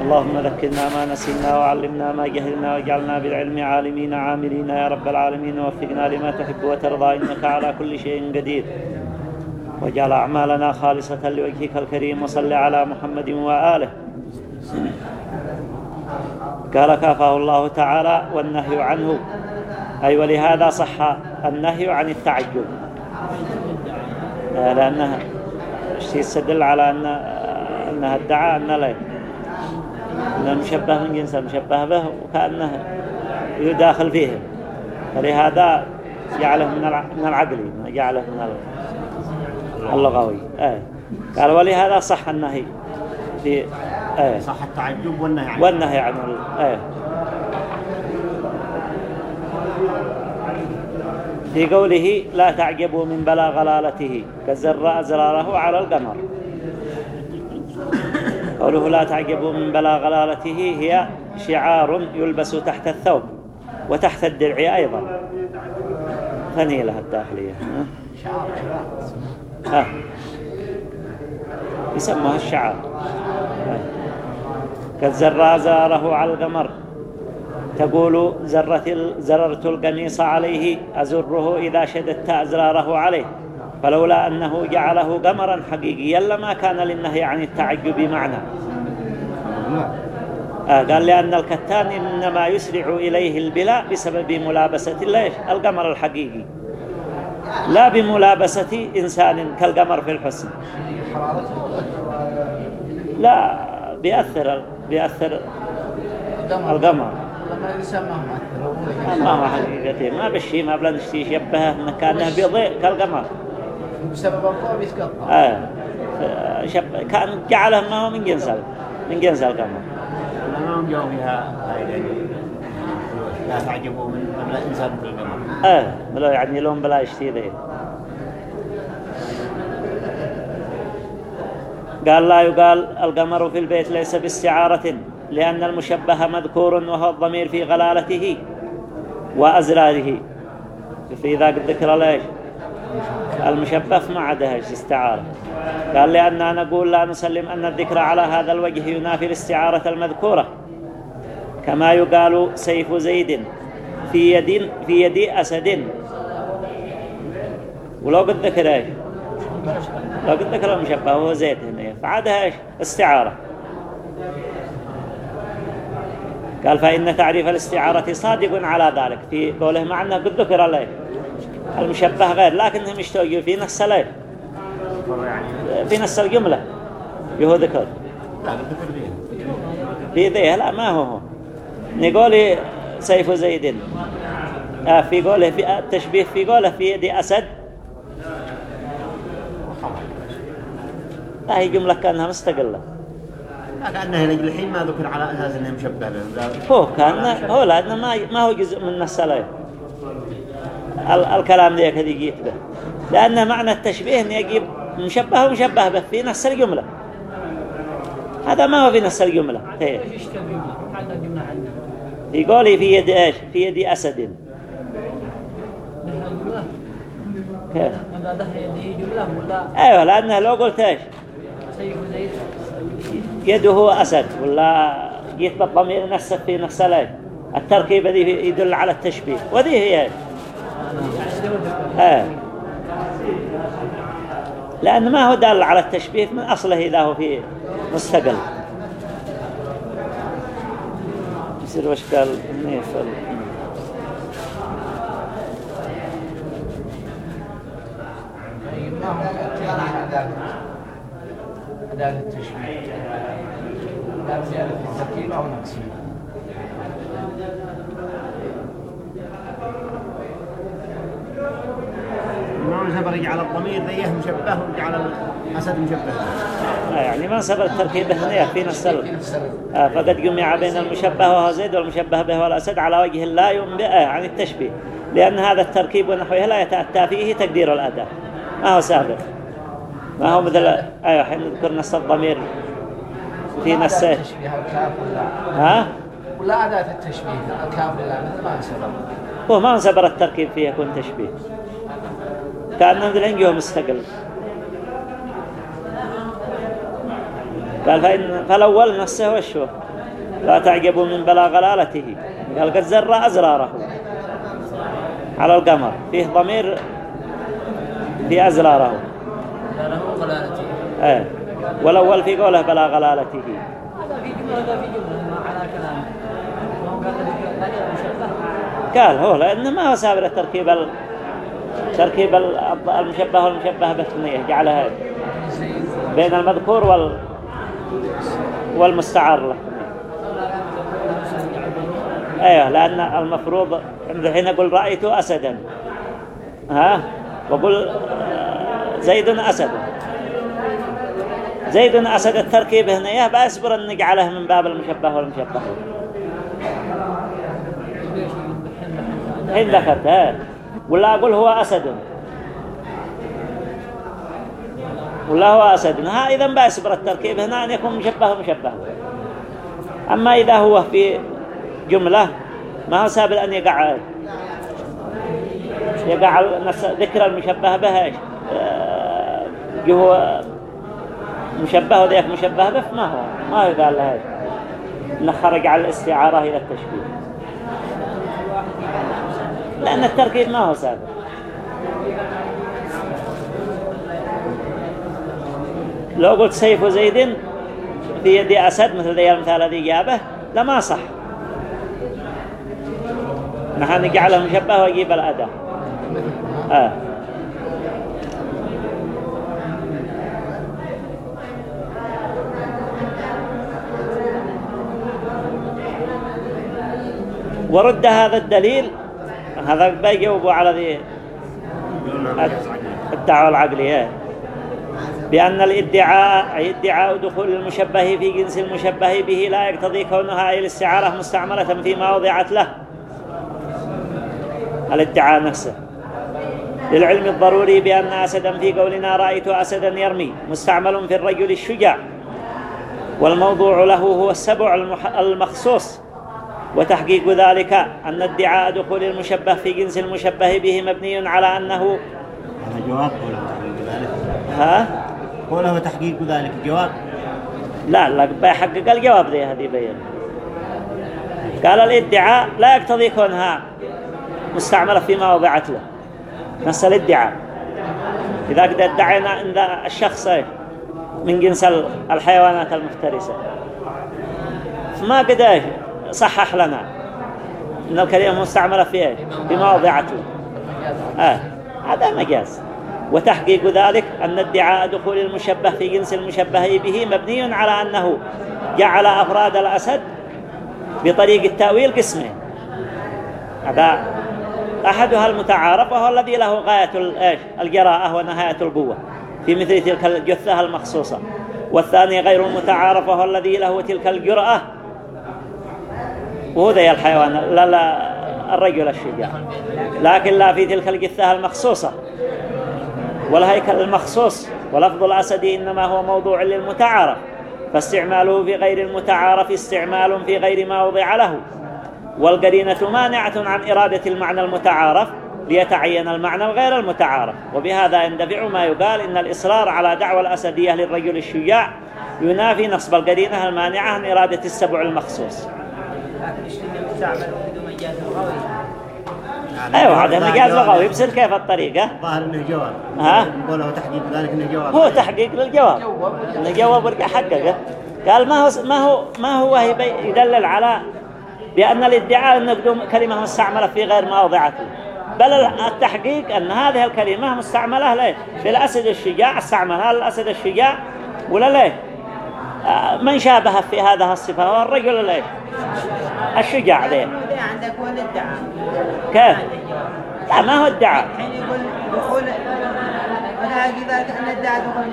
اللهم ذكرنا ما نسينا وعلمنا ما جهلنا واجعلنا بالعلم عالمين عاملين يا رب العالمين. ووفقنا لما تحب وترضى. إنك على كل شيء قدير. واجعل أعمالنا خالصة لوجهك الكريم. وصل على محمد وآله. قال كافه الله تعالى والنهي عنه. أي ولهذا صح النهي عن التعجب لأنها يستدل على أن أنها ادعى أن لا أنه مشبه من جنس المشبه به وكأنه يداخل فيه فلهذا جعله من العقل جعله من اللغوي آه. قال ولهذا صح النهي في آه. صح التعجب والنهي عنه والنهي عنه آه. في قوله لا تعجبوا من بلا غلالته كالزراء زراره على القمر قوله لا تعجبوا من بلا غلالته هي شعار يلبس تحت الثوب وتحت الدرع أيضا. فنيلة الداخلية. شعار ها. يسموها الشعار. كالزراء زراره على القمر. تقول زرت زررت القميص عليه أزره إذا شددت أزراره عليه. فلولا أنه جعله قمرا حقيقيا لما كان للنهي عن التعجب معنى آه قال لأن الكتان إنما يسرع إليه البلاء بسبب ملابسة ليش القمر الحقيقي. لا بملابسة إنسان كالقمر في الحسن. لا بيأثر بيأثر القمر. ما حقيقته ما بشي ما بلا نشتي يشبهه انه كانه بيضيء كالقمر. بسبب بيتقطع آه. شب... كان جعله ما هو من جنس من جنس القمر ما هم جاوا فيها لا تعجبوا من بلا انسان في القمر آه. بلا يعني لهم بلا يشتي ذي قال لا يقال القمر في البيت ليس باستعارة لأن المشبه مذكور وهو الضمير في غلالته وأزراره. في ذاك الذكر ليش؟ المشبه ما عدهش استعارة؟ قال لأننا نقول لا نسلم أن الذكر على هذا الوجه ينافي الاستعارة المذكورة. كما يقال سيف زيد في يد في يد أسد. ولو قد ذكر إيش؟ لو قد ذكر المشبه هو زيد هنا فعادها إيش؟ استعارة. قال فإن تعريف الاستعارة صادق على ذلك في قوله معنى قد ذكر عليه المشبه غير لكنهم يشتوجوا في نفس الايه في نفس الجملة. يهو ذكر في ذيه لا ما هو هو. نقول سيف زيد. آه في قوله في التشبيه في قوله في يد أسد. لا هي جملة كأنها مستقلة. كأنه الحين ما ذكر على أساس أنه مشبه به هو كان هو لأنه ما ما هو جزء من السلاية الكلام ذيك هذي جيت به. لأن معنى التشبيه أن يجيب مشبه ومشبه به في نفس الجملة. هذا ما هو في نفس الجملة. هي. يقول في يد إيش؟ في يد أسد. كيف؟ أيوه لأنه لو قلت إيش؟ يده أسد. ولا جيت بالضمير نفسه في نفس الإيش؟ التركيب ذي يدل على التشبيه. وذي هي لأن ما هو دال على التشبيه من أصله إذا هو في مستقل. يصير وش قال؟ نيف أداة التشبيه. لا زيادة التركيب أو نقص نسبر يجعل الضمير ذيه مشبه ويجعل الأسد مشبه. آه يعني ما نسبر التركيب هنا في نفس آه فقد جمع بين المشبه وهو زيد والمشبه به والأسد على وجه لا ينبئ عن التشبيه. لأن هذا التركيب ونحوه لا يتأتى فيه تقدير الأداء ما هو سابق؟ ما هو مثل أيوة حين نذكر نص الضمير. في نص ها؟ ولا أداة التشبيه الكاف لا مثل ما نسبر هو ما نسبر التركيب فيه يكون تشبيه. كان مثل عنجه مستقل قال فالأول نفسه وشو لا تعجبوا من بلا غلالته قال قد زر أزراره على القمر فيه ضمير في أزراره غلالته إيه والأول في قوله بلا غلالته هذا في جملة على كلامه قال هو لأنه ما هو سابر التركيب ال... تركيب ال- المشبه والمشبه بالثنية جعلها بين المذكور وال والمستعار له. أيوه لأن المفروض الحين أقول رأيت أسدا. ها؟ وقل آه، زيد أسد. زيد أسد التركيب هنا إياه بأصبر أن نجعله من باب المشبه والمشبه. حين ذكرت ها؟ ولا أقول هو أسد. ولا هو أسد. ها إذا بأصبر التركيب هنا أن يكون مشبه ومشبه أما إذا هو في جملة ما هو سابق أن يقع؟ يقع ذكر المشبه به؟ آه، جهو مشبه وذيك مشبه به ما هو؟ ما يقال له؟ إنه خرج على الاستعارة إلى التشبيه. لأن التركيب ما هو سابق لو قلت سيف زيد في يد أسد مثل ذي المثال الذي جابه لما صح. نحن نجعله مشبه ويجيب الأداء. آه. ورد هذا الدليل هذا بيجاوبوا على ذي الدعوة العقلية. بأن الادعاء ادعاء دخول المشبه في جنس المشبه به لا يقتضي كونها أي الاستعارة مستعملة فيما وضعت له. الادعاء نفسه. للعلم الضروري بأن أسدا في قولنا رأيت أسدا يرمي مستعمل في الرجل الشجاع. والموضوع له هو السبع المخصوص. وتحقيق ذلك أن ادعاء دخول المشبه في جنس المشبه به مبني على أنه هذا جواب قوله تحقيق ذلك. ها؟ قوله تحقيق ذلك جواب. لا لا بيحقق الجواب ذي هذه بين قال الادعاء لا يقتضي كونها مستعملة فيما وضعت له نفس الادعاء. إذا قد ادعينا أن الشخص؟ من جنس الحيوانات المفترسة. فما قد صحح لنا أن الكلمة مستعملة في؟ فيما وضعت له آه. هذا مجاز وتحقيق ذلك أن ادعاء دخول المشبه في جنس المشبه به مبني على أنه جعل أفراد الأسد بطريق التأويل قسمين هذا أحدها المتعارف وهو الذي له غاية ال- إيش؟ الجراءة ونهاية القوة في مثل تلك الجثة المخصوصة والثاني غير المتعارف وهو الذي له تلك الجرأة وهو ذي الحيوان. لا لا الرجل الشجاع. لكن لا في تلك الجثة المخصوصة. والهيكل المخصوص ولفظ الأسد إنما هو موضوع للمتعارف. فاستعماله في غير المتعارف استعمال في غير ما وضع له. والقرينة مانعة عن إرادة المعنى المتعارف ليتعين المعنى الغير المتعارف. وبهذا يندفع ما يقال إن الإصرار على دعوى الأسدية للرجل الشجاع ينافي نصب القرينة المانعة عن إرادة السبع المخصوص. أيوة هذا مجاز لغوي بصير كيف الطريقة ظاهر إنه جواب. ها؟ قوله تحقيق ذلك إنه جواب؟ هو تحقيق للجواب. الجواب ورجع حققه قال ما هو ما هو ما هو يدلل على بأن الادعاء أن كلمة مستعملة في غير موضعته بل التحقيق أن هذه الكلمة مستعملة ليه؟ في الأسد الشجاع استعملها الأسد الشجاع ولا ليه؟ آه، من شابه في هذا الصفة؟ هو الرجل ليه؟ الشجاع ده عندك هو الادعاء كيف؟ لا ما هو ادعاء الحين يقول دخول ونهاجي ذلك أن الادعاء دخول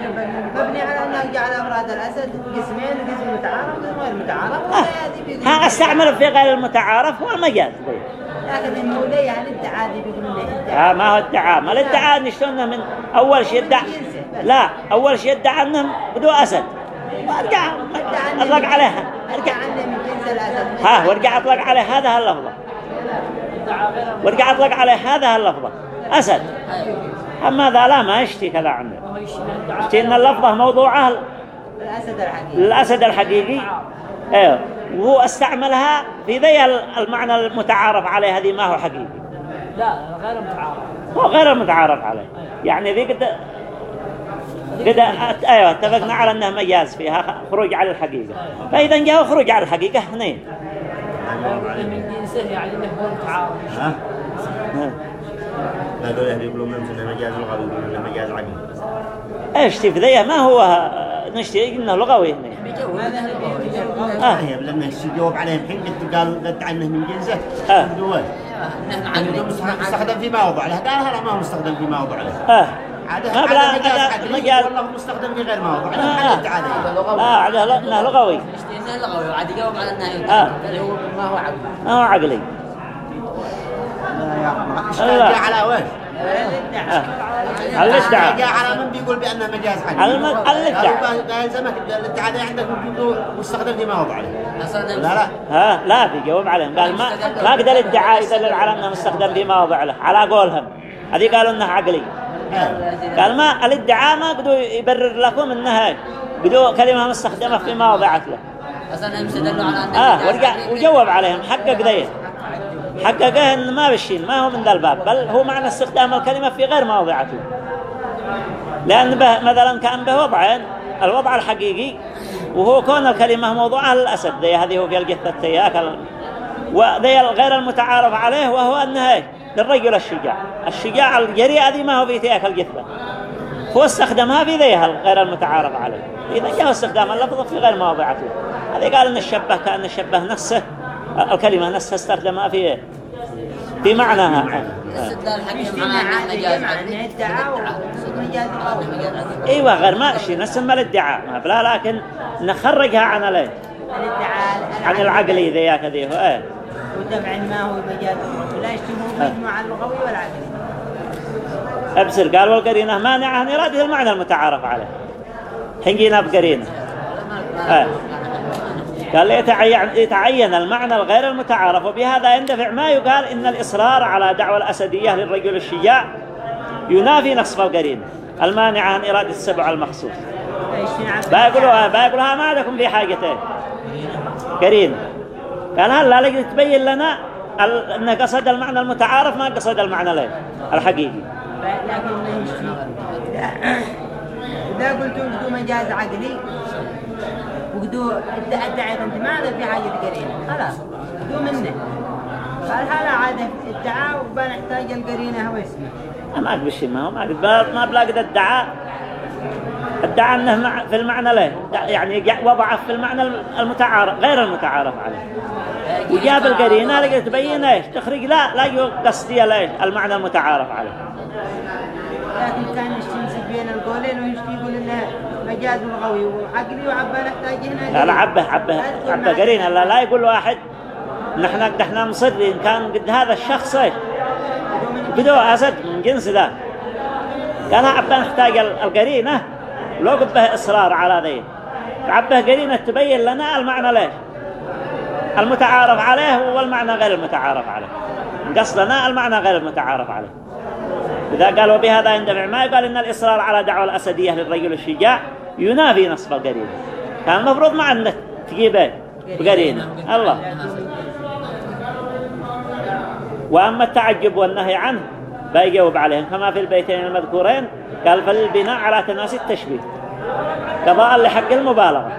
مبني على أنه جعل أفراد الأسد. قسمين قسم متعارف وقسم غير متعارف. آه. ها أستعمل في غير المتعارف هو المجاز لكن ليه يعني بيقولوا ليه ادعاء آه ما هو ادعاء ما الادعاء نشتونه من أول شيء ادعى لا أول شيء ادعى أنهم بدو أسد. وارجع أطلق عليها. أرجع. ها وارجع أطلق عليه هذا اللفظة وارجع أطلق عليه هذا اللفظة أسد. أما ذا لا ما يشتي كذا عنه. يشتي أن اللفظة موضوعة. الأسد الحقيقي. الأسد الحقيقي. أيوه وهو استعملها في ذي المعنى المتعارف عليه هذه ما هو حقيقي. لا غير متعارف. هو غير المتعارف عليه. يعني ذي قد قد أيوه اتفقنا على انه مجاز فيها خروج على الحقيقة. فإذا جاء خروج على الحقيقة اثنين. من جنسه يعني انه هو ها؟ هذول اللي يقولون انه مجاز لغوي يقولون إنه مجاز عقلي. إيش تفذيه ما هو نشتي إنه لغوي هنا. آه. طيب لما يجاوب عليهم حين قد قال قد عنه من جنسه آه. دول مستخدم في موضع له قال هذا ما هو مستخدم في موضع. له آه. عاده هذا عقلي مجاز. والله مستخدم في غير له آه. حدد عليه لا على لا انه لغوي انه لغوي وعاد يجاوب على انه آه. هو ما هو عقل ما هو عقلي اشكال على؟ آه. على جاء على من بيقول بانه مجاز عقلي على. قالوا بقى يلزمك الادعاء ده عندك مستخدم في موضع له أصلا لا لا ها لا بيجاوب عليهم قال ما ما قدر الادعاء يدلل على انه مستخدم في له على قولهم هذه قالوا انه عقلي قال ما الادعاء ما قدروا يبرر لكم إنها قدروا كلمة مستخدمة في مواضعة له أصلا على آه ورجع. وجاوب عليهم حقق ذي حققه إن ما بالشين ما هو من ذا الباب بل هو معنى استخدام الكلمة في غير مواضعته لأن به مثلا كأن به وضعين الوضع الحقيقي وهو كون الكلمة موضوعها للاسد ذي هذه هو في الجثة التياك ال- وذي الغير المتعارف عليه وهو أنها إيه؟ للرجل الشجاع. الشجاع الجريء هذه ما هو في تياك الجثه هو استخدمها في ذيها الغير المتعارف عليه. إذا جاء استخدام اللفظ في غير مواضعته هذه قال أن الشبه كأن الشبه نفسه الكلمة نفسها استخدمها في في معناها. مجاز عقلي إيوه غير ما شيء نسمى الادعاء ما بلا لكن نخرجها عن الايه عن العقلي ذيك ذي هو. إيه. ودفع ما هو مجاز ولا يشتمه. مجموعة اللغوي والعقلي ابصر قال والقرينة مانعه عن إرادة المعنى المتعارف عليه. حين جينا بقرينة. آه. قال يتعين, يتعين المعنى الغير المتعارف وبهذا يندفع ما يقال إن الإصرار على دعوى الأسدية للرجل الشجاع ينافي نصف القرينة. المانعة عن إرادة السبع المخصوص. بيقولوها بيقولوها ما عندكم في حاجتين. قرينة. قال هلا لقد تبين لنا أن قصد المعنى المتعارف ما قصد المعنى ليه؟ الحقيقي. إذا- إذا قلت وجدوا مجاز عقلي وقدوا ادعيت إنت ما هذا في حاجة قرينة خلاص قدوا منه قال هذا عادة ادعاء وبنحتاج القرينة هو اسمه. ما أقبل شيء ما هو ما أقبل ما بلاقي ادعاء ادعى أنه في المعنى له. يعني وضعه في المعنى المتعارف غير المتعارف عليه. وجاب القرينة لقيت تبين إيش؟ تخرج لا لا قصدي ليش المعنى المتعارف عليه. لكن كان يشتي بين القولين ويشتي يقول إنه مجاز لغوي وعقلي وعبا نحتاج هنا لا لا عبه عبه عبه قرينة. لا لا يقول واحد نحن نحن مصرين كان قد هذا الشخص إيش؟ بدو أسد من جنس ذا. قال عبه نحتاج ال- لو قبه إصرار على ذي. عبه قرينة تبين لنا المعنى ليش؟ المتعارف عليه والمعنى غير المتعارف عليه. قصدنا المعنى غير المتعارف عليه. إذا قال وبهذا يندفع ما يقال إن الإصرار على دعوة الأسدية للرجل الشجاع ينافي نصب القرينة كان المفروض ما أنك تجيبه بقرينة. الله. وأما التعجب والنهي عنه بيجاوب عليهم. كما في البيتين المذكورين قال فالبناء على تناسي التشبيه. قضاء لحق المبالغة.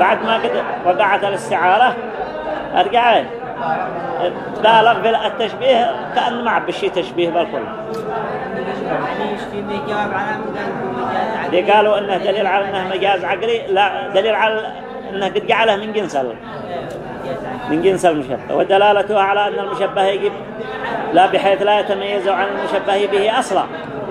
بعد ما قد وقعت الاستعارة أرجع. إيه؟ بالغ في التشبيه كأن ما عبشي تشبيه بالكل. اللي قالوا إنه دليل على إنه مجاز عقلي لا دليل على إنه قد جعله من جنس ال- من جنس المشبه. ودلالته على أن المشبه يجب لا بحيث لا يتميز عن المشبه به أصلا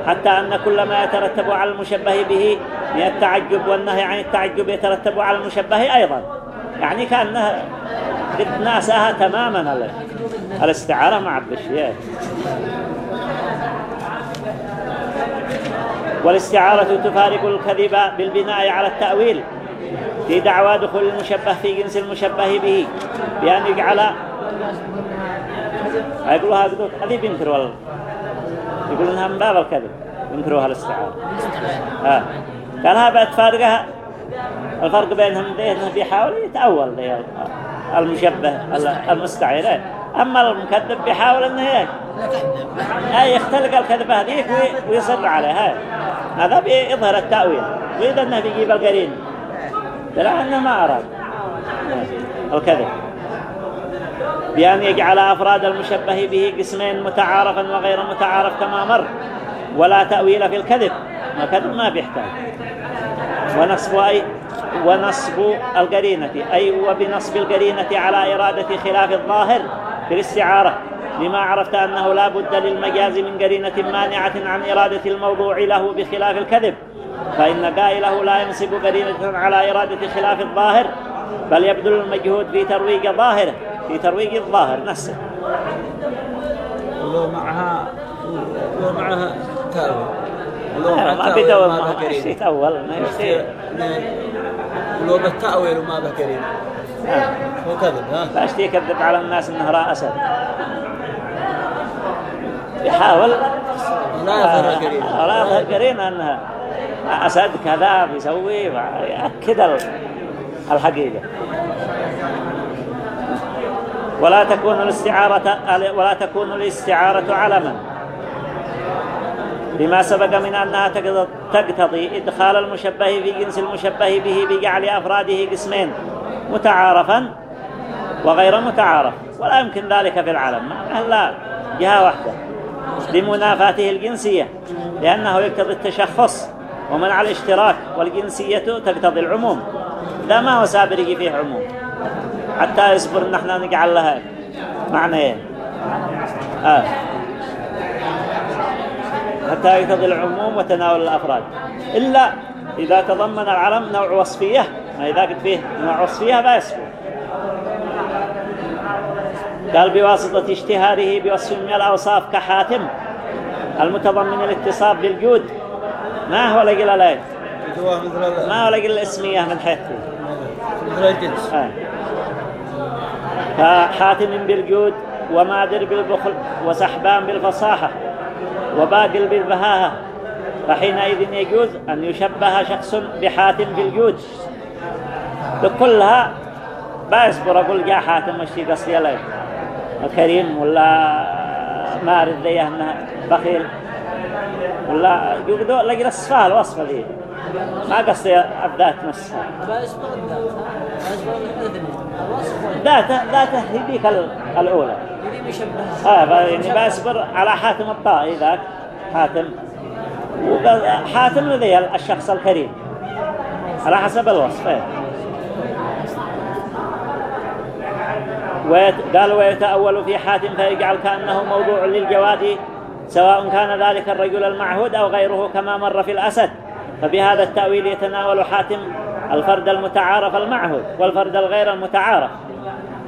حتى أن كل ما يترتب على المشبه به من التعجب والنهي عن التعجب يترتب على المشبه أيضا. يعني كانه قد ناسها تماما ال- الاستعارة مع الشيء والاستعارة تفارق الكذب بالبناء على التأويل. في دعوى دخول المشبه في جنس المشبه به. بأن يجعل يقولوا هذا هذه بينكروا ال- يقولون من باب الكذب. ينكروها الاستعارة. قال هذا تفارقها الفرق بينهم ذي إنه بيحاول يتأول ذي المشبه المستعير. أما المكذب بيحاول إنه إيه؟ أي يختلق الكذبة هذيك وي- ويصر عليها. هذا بيظهر التأويل. وإذا إنه بيجيب القرين. لا إنه ما أراد. الكذب بأن يجعل أفراد المشبه به قسمين متعارفا وغير متعارف كما مر ولا تأويل في الكذب. الكذب ما بيحتاج. ونصب أي ونصب القرينة. أي وبنصب القرينة على إرادة خلاف الظاهر في الاستعارة. لما عرفت أنه لا بد للمجاز من قرينة مانعة عن إرادة الموضوع له بخلاف الكذب. فإن قائله لا ينصب قرينة على إرادة خلاف الظاهر بل يبذل المجهود في ترويج ظاهره في ترويج الظاهر نفسه ولو معها ولو معها تأويل ولو ما معها تأويل ما ما بقرين يتأول ما يشتي ولو بالتأويل وما بقرين هو كذب ها فاشتي يكذب على الناس انه اسد يحاول لا يظهر قرين لا يظهر قرين انها اسد كذا بيسوي ياكد ال- الحقيقة. ولا تكون الاستعارة ولا تكون الاستعارة علما. لما سبق من أنها تقتض- تقتضي إدخال المشبه في جنس المشبه به بجعل أفراده قسمين متعارفا وغير متعارف. ولا يمكن ذلك في العالم. لا جهة واحدة. لمنافاته الجنسية لأنه يقتضي التشخص. ومنع الاشتراك والجنسية تقتضي العموم. لا ما هو سابر يجي فيه عموم. حتى يصبر إن إحنا نجعل لها معنى. إيه آه. حتى يقتضي العموم وتناول الأفراد. إلا إذا تضمن العلم نوع وصفية ما إذا قد فيه نوع وصفية لا يصفه قال بواسطة اشتهاره بوصف من الأوصاف كحاتم المتضمن الاتصاف بالجود. ما هو جواه مثل ما هو لقل الاسمية من حيث مثل الجنس آه. كحاتم بالجود ومادر بالبخل وسحبان بالفصاحة وباقل بالبهاهة فحينئذ يجوز أن يشبه شخص بحاتم بالجود. بكلها بأصبر أقول جاء حاتم وشي قصدي عليه. كريم ولا مارد ذي أنه بخيل. ولا يقدر لقي الصفة الوصفة ذي ما قصدي الذات نفسها. ذاته ذاته هذيك ال- الأولى. آه يعني بأصبر على حاتم الطائي ذاك حاتم. وقال حاتم ذي الشخص الكريم. على حسب الوصف إيه. قال ويتأول في حاتم فيجعل كأنه موضوع للجواد سواء كان ذلك الرجل المعهود أو غيره كما مر في الأسد فبهذا التأويل يتناول حاتم الفرد المتعارف المعهود والفرد الغير المتعارف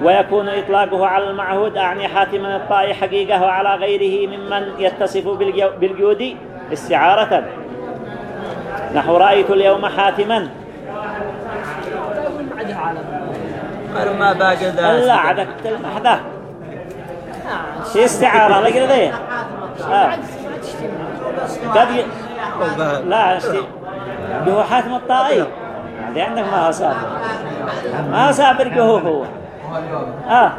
ويكون إطلاقه على المعهود أعني حاتما الطائي حقيقة وعلى غيره ممن يتصف بالجو- بالجود استعارة. نحو رأيت اليوم حاتما. قالوا ما باقي ذا لا عدك المحدة. شي استعارة لقل ذي آه. لا هو حاتم الطائي عندك ما هو سابر ما هو سابر هو هو آه.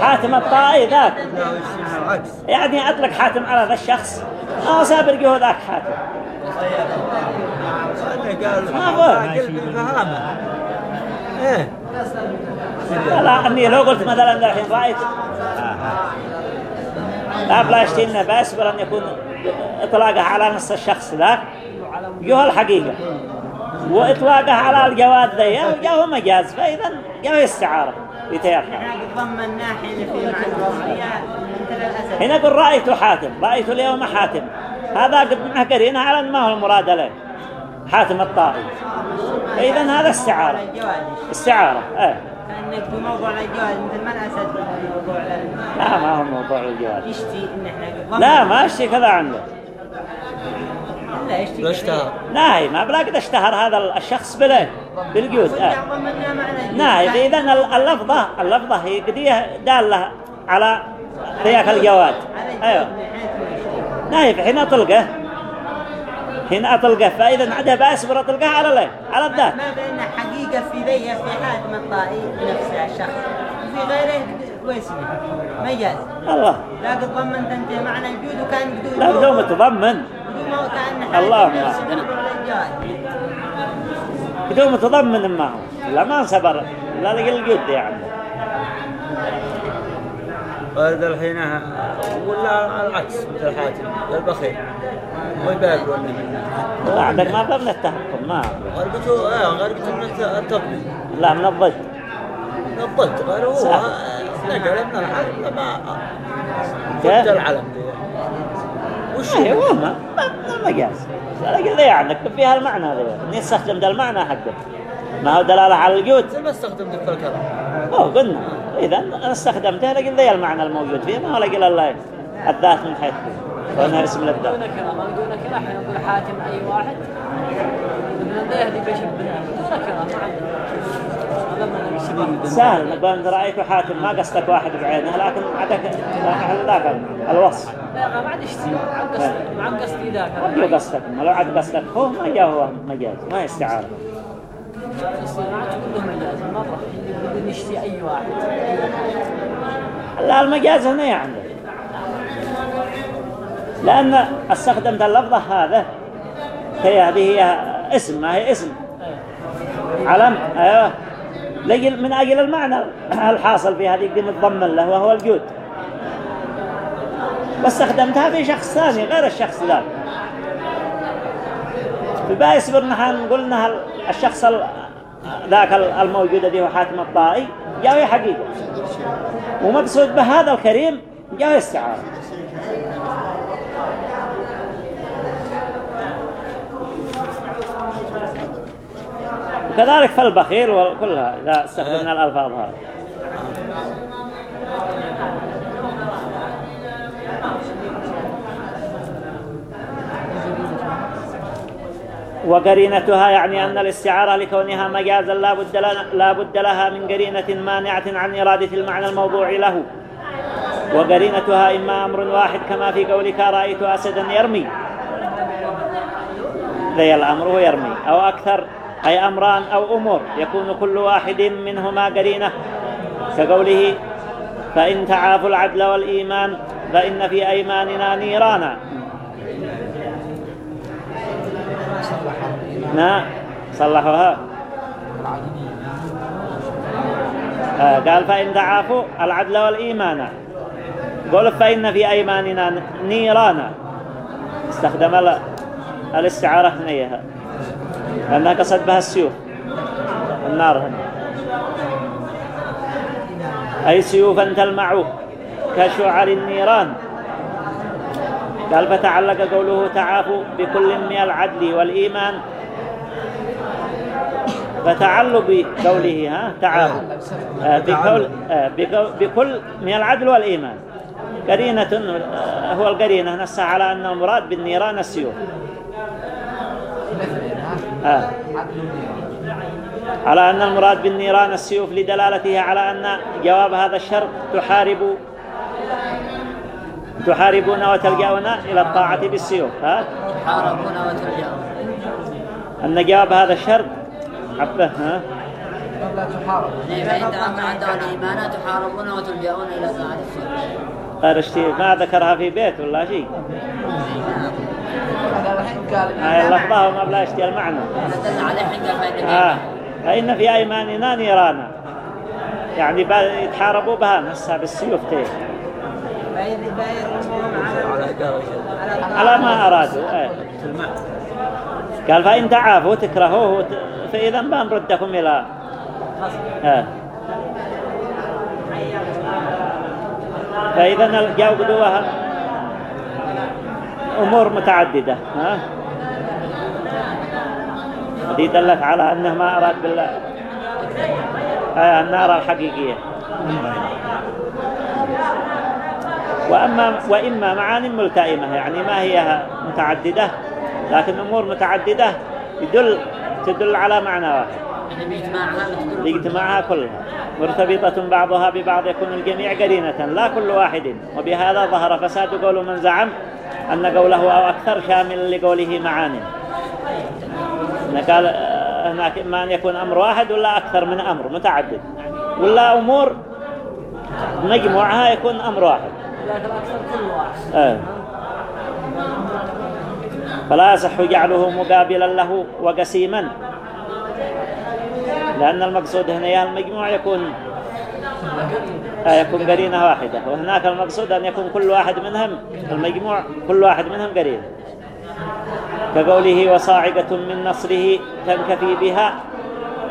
حاتم الطائي ذاك يعني أطلق حاتم على ذا الشخص ما هو سابر هو ذاك حاتم ما هو. لا لا أني لو قلت مثلا الحين رأيت؟ لا يشتينا بأسبر أن يكون إطلاقها على نص الشخص ذاك جوه الحقيقة. وإطلاقها على الجواد ذي جوه مجاز فإذا جوه استعارة الأسد هنا قل رأيت حاتم رأيت اليوم حاتم. هذا قد قرينا على ما هو المراد له. حاتم الطائي. فإذا هذا استعارة. استعارة إيه. كأنك بموضوع الجواز مثل ما الأسد موضوع لا ما هو موضوع الجواز يشتي إن إحنا لا ما اشتي كذا عنده لا يشتي لا اشتهر. ناهي ما بلا قد اشتهر هذا الشخص بله بالجود. آه. ناهي إذا اللفظة اللفظة هي قدية دالة على ذيك الجواد أيوه. يشتي. نايف حين أطلقه. حين أطلقه فإذا عدها بأسبر أطلقه على الله على الذات. في ذي في حاتم الطائي نفسه الشخص وفي غيره واسمه مجاز. الله. لا قد ضمنت أنت معنى الجود وكان بدون لا بدون متضمن بدون ما كأن الله ما. بدون متضمن ما هو لا ما صبر. لا لقى الجود يعني هذا الحين ولا العكس مثل حاتم البخيل ما ولا لا عندك ما ضمن التحكم ما غربته آه غربته من التطبيق لا من الضد الضد غير هو. نقل من العلم ما؟ ضد العلم. وش؟ هو ما ما ما مجاز لكن ذي عندك فيها المعنى ذي نستخدم ذا المعنى حقه. ما هو دلالة على الجود زي ما استخدمت في الكلام هو قلنا. إذا أنا استخدمته لكن ذي المعنى الموجود فيه ما هو لقل الله الذات من حيث وأنها اسم للذات دون كلام دون كلام حين نقول حاتم أي واحد. من الذي يهدي بيشبه دون كلام سهل أنت رأيت حاتم ما قصدك واحد بعينه لكن عندك ذاك الوصف. لا ما عاد قصد مع قصدي ذاك. ما قصدك ما لو عاد قصدك هو ما جاء هو مجاز ما استعارة الصناعات كلهم أي واحد لا المجاز هنا يعني. لأن استخدمت اللفظة هذا. هي هذه هي اسم ما هي اسم. علم أيوه. لجل من أجل المعنى الحاصل في هذه دي متضمن له وهو الجود. واستخدمتها في شخص ثاني غير الشخص ذاك فبقى يصبر نحن قلنا الشخص ال- ذاك الموجود ذي هو حاتم الطائي. جاء حقيقة. ومقصود بهذا الكريم جاء استعارة. وكذلك فالبخيل وكلها إذا استخدمنا الألفاظ هذه. وقرينتها يعني أن الاستعارة لكونها مجازا لا بد, لا بد لها من قرينة مانعة عن إرادة المعنى الموضوع له. وقرينتها إما أمر واحد كما في قولك رأيت أسدا يرمي. ذي الأمر هو يرمي. أو أكثر أي أمران أو أمور يكون كل واحد منهما قرينة. كقوله فإن تعافوا العدل والإيمان فإن في أيماننا نيرانا. نعم. صلحوها. آه قال فإن تعافوا العدل والإيمان. قول فإن في أيماننا نيرانا. استخدم ال- الاستعارة هنيها. لأنها قصد بها السيوف. النار هنا. أي سيوفا تلمع كشعر النيران. قال فتعلق قوله تعافوا بكل من العدل والإيمان. فتعلق بقوله ها تعافوا آه، بقول آه، بقول- بكل من العدل والإيمان. قرينة آه، هو القرينة نص على أنه مراد بالنيران السيوف. آه. على أن المراد بالنيران السيوف لدلالته على أن جواب هذا الشرط تحارب تحاربون وتلجأون إلى الطاعة بالسيوف ها؟ تحاربون وترجعون أن جواب هذا الشرط عبه ها؟ يعني فإن تعافوا عند الإيمان تحاربون وتلجأون إلى طاعة السنة غير اشتي ما ذكرها في بيت ولا شيء هاي اللفظة وما بلا اشتي المعنى آه. فإن في أيماننا نيرانا يعني يتحاربوا بها نسها بالسيوف تيه على ما أرادوا آه. قال فإن تعافوا تكرهوه فإذا بنردكم إلى آه. فإذا الجاوبوا أمور متعددة ها هذه دلت على أنه ما أراد بالله آه النار الحقيقية وأما وإما معان ملتئمة يعني ما هي متعددة لكن أمور متعددة يدل تدل على معنى واحد. باجتماعها كلها مرتبطة بعضها ببعض يكون الجميع قرينة لا كل واحد. وبهذا ظهر فساد قول من زعم أن قوله أو أكثر شامل لقوله معان قال هناك إما أن يكون أمر واحد ولا أكثر من أمر متعدد. ولا أمور مجموعها يكون أمر واحد. آه. فلا يصح جعله مقابلا له وقسيما. لأن المقصود هنا يا المجموع يكون آه يكون قرينة واحدة. وهناك المقصود أن يكون كل واحد منهم المجموع كل واحد منهم قرينة كقوله وصاعقة من نصره تنكفي بها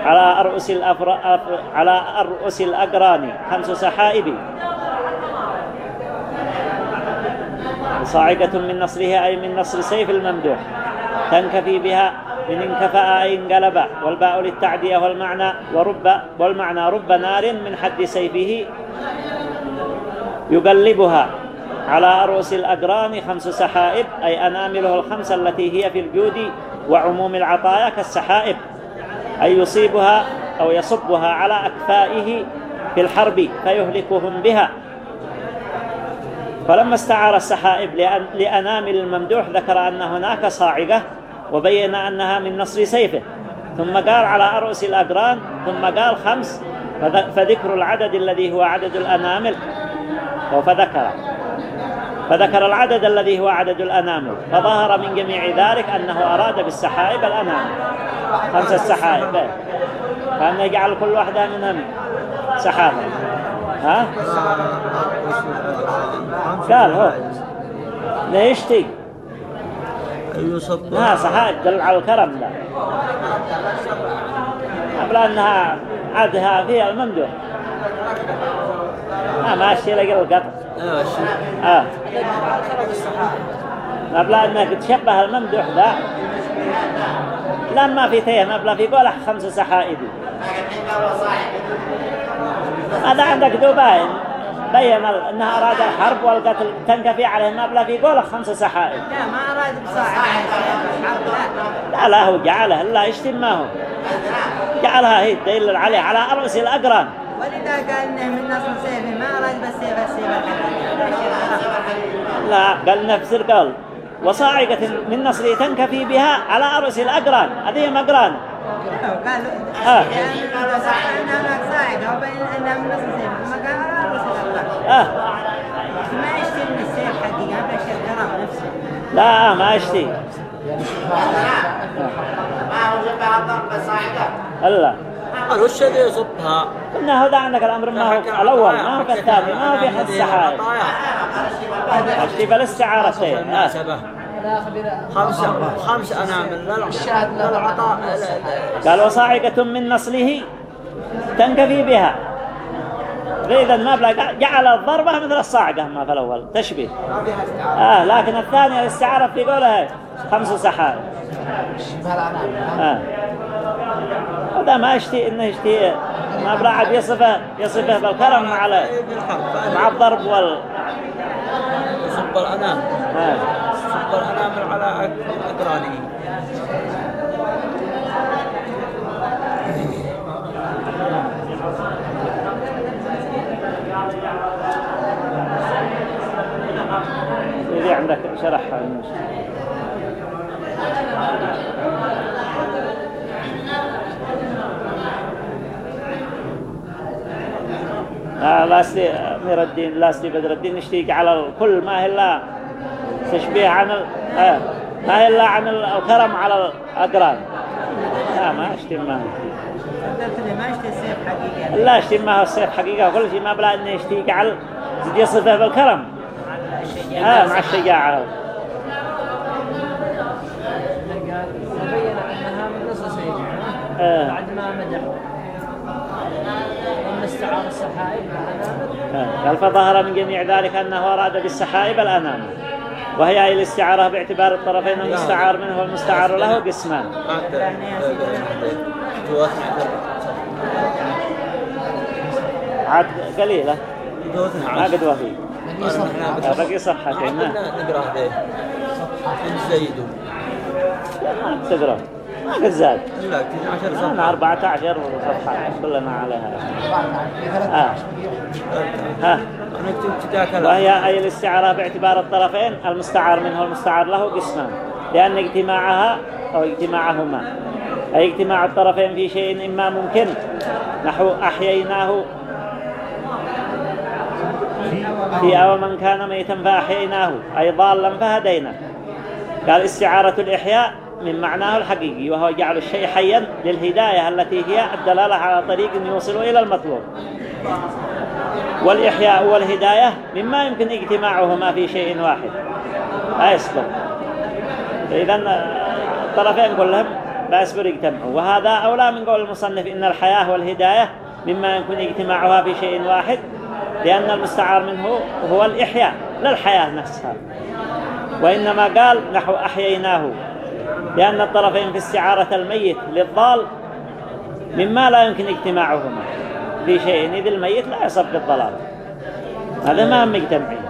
على أرؤس الأفر... أف- على أرؤس الأقران. خمس سحائب صاعقة من نصره أي من نصر سيف الممدوح. تنكفي بها من انكفأ أي انقلب والباء للتعدية والمعنى ورب والمعنى رب نار من حد سيفه يقلبها. على رؤوس الأقران خمس سحائب أي أنامله الخمسة التي هي في الجود وعموم العطايا كالسحائب. أي يصيبها أو يصبها على أكفائه في الحرب فيهلكهم بها. فلما استعار السحائب لأن لأنامل الممدوح ذكر أن هناك صاعقة وبين أنها من نصر سيفه. ثم قال على أرؤس الأقران ثم قال خمس فذ- فذكر العدد الذي هو عدد الأنامل. فذكر. فذكر العدد الذي هو عدد الأنامل. فظهر من جميع ذلك أنه أراد بالسحائب الأنامل. خمسة سحائب كان يجعل كل واحدة منهم سحابة. ها؟ قال هو. ليش تي؟ يصب لا صحائب دل على الكرم لا. قبل أنها عادها فيها الممدوح. ما ماشي أيوه الشيء آه الصحابة قبل أنك تشبه الممدوح ذا لما في تيه مبلغ في قوله خمس سحائب. هذا عندك دوباين. بين أنها أراد الحرب والقتل تنكفي عليه مبلغ في قوله خمس سحائب. لا ما أراد الحرب لا لا هو جعلها لا يشتم ما هو؟ جعلها هي دليل عليه على أرؤس الأقران. ولذا قال إنه من نصر سيفه ما أراد بس سيف السيف لا قال نفس القول. وصاعقة من نصر تنكفي بها على أرؤس الأقران. هذه مقران. آه. ما من السيف لا ما أشتي. ما هو شبه الضرب بالصاعقة الا قال وش اللي يصبها قلنا هذا عندك الأمر ما هو الأول ما هو كالثاني ما هو في حد السحائب أشتي بالاستعاره شيء آه. خمس خمس للعطاء الشاهد لا للعطاء قال وصاعقة من نصله تنكفي بها. إذا ما بلا جعل الضربة مثل الصاعقة ما في الأول. تشبيه. آه لكن الثانية الاستعارة في قولها خمس سحائب آه. هذا ما يشتي إنه يشتي ما بلا عاد يصفه يصفه بالكرم مع ال- مع الضرب وال يصب الانامل آه. يصب الانامل على اقرانه اللي عندك المش. آه أمير الدين لاستي بدر الدين يشتيق على الكل ما هي إلا تشبيه عن ال... آه ما هي إلا عن ال- الكرم على الأقران. لا ما أشتم ما. قلت له ما يشتري السيف حقيقة لا أشتم ما هو السيف حقيقة كل شيء ما بلا إنه يشتيق على زد يصفه بالكرم. آه مع الشجاعة. آه. بعد ما مدح. السحائب قال فظهر من جميع ذلك أنه أراد بالسحائب الأنام وهي أي الاستعارة باعتبار الطرفين المستعار منه والمستعار له قسمان. عاد قليلة. ما قد وفي بقي صفحتين ما. نقرأ هذه. نزيدوا ما زاد. لا 12 أنا صفحة 14 صفحة كلنا عليها. آه. ها لا وهي أي الاستعارة باعتبار الطرفين؟ المستعار منه والمستعار له قسمان. لأن اجتماعها أو اجتماعهما. أي اجتماع الطرفين في شيء إما ممكن. نحو أحييناه. في أو من كان ميتا فأحييناه. أي ضالا فهدينا قال استعارة الإحياء من معناه الحقيقي وهو جعل الشيء حيا للهداية التي هي الدلالة على طريق يوصل إلى المطلوب. والإحياء والهداية مما يمكن اجتماعهما في شيء واحد. لا يصبر إذا الطرفين كلهم لا يصبر يجتمعوا. وهذا أولى من قول المصنف إن الحياة والهداية مما يمكن اجتماعها في شيء واحد لأن المستعار منه هو الإحياء لا الحياة نفسها. وإنما قال نحو أحييناه. لأن الطرفين في استعارة الميت للضال مما لا يمكن اجتماعهما. في شيء إذ الميت لا يصب بالضلال هذا ما هم مجتمعين.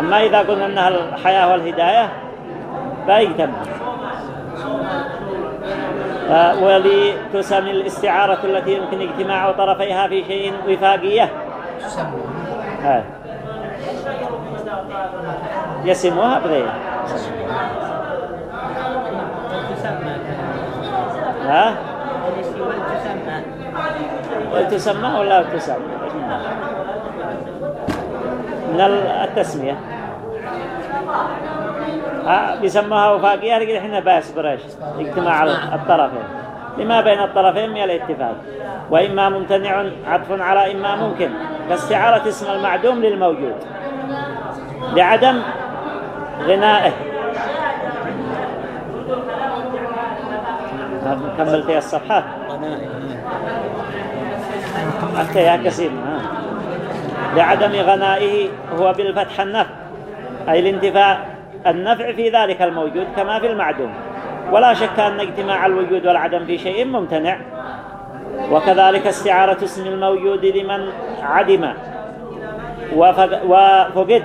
أما إذا قلنا أنها الحياة والهداية فيجتمع. ولتسمى الاستعارة التي يمكن اجتماع طرفيها في شيء وفاقية. ها. يسموها بذي. ها؟ تسمى ولا تسمى من التسمية. ها، بيسموها وفاقية. لكن إحنا بأس بريش اجتماع الطرفين. لما بين الطرفين؟ من الاتفاق. وإما ممتنع عطف على إما ممكن. كاستعارة اسم المعدوم للموجود. لعدم غنائه. كملت يا الصفحات حتى يا ها. لعدم غنائه هو بالفتح النفع. أي الانتفاع النفع في ذلك الموجود كما في المعدوم. ولا شك أن اجتماع الوجود والعدم في شيء ممتنع. وكذلك استعارة اسم الموجود لمن عدم. وفق- وفقد.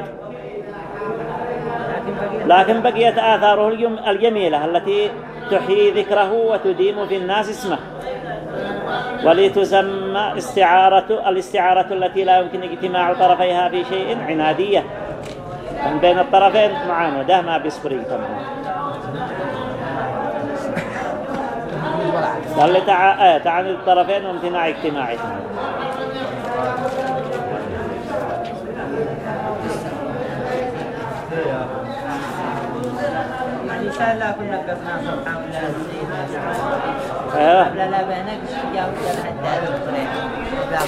لكن بقيت آثاره الجميلة التي تحيي ذكره وتديم في الناس اسمه. ولتسمى استعارة الاستعارة التي لا يمكن اجتماع طرفيها في شيء عنادية. من بين الطرفين معاندة ما بيصبر يجتمع قال تع... آه الطرفين وامتناع اجتماعهما شاء الله كنا قصنا صفحة ولا نسينا أيوه لا لا بينك جاوب الحداد لا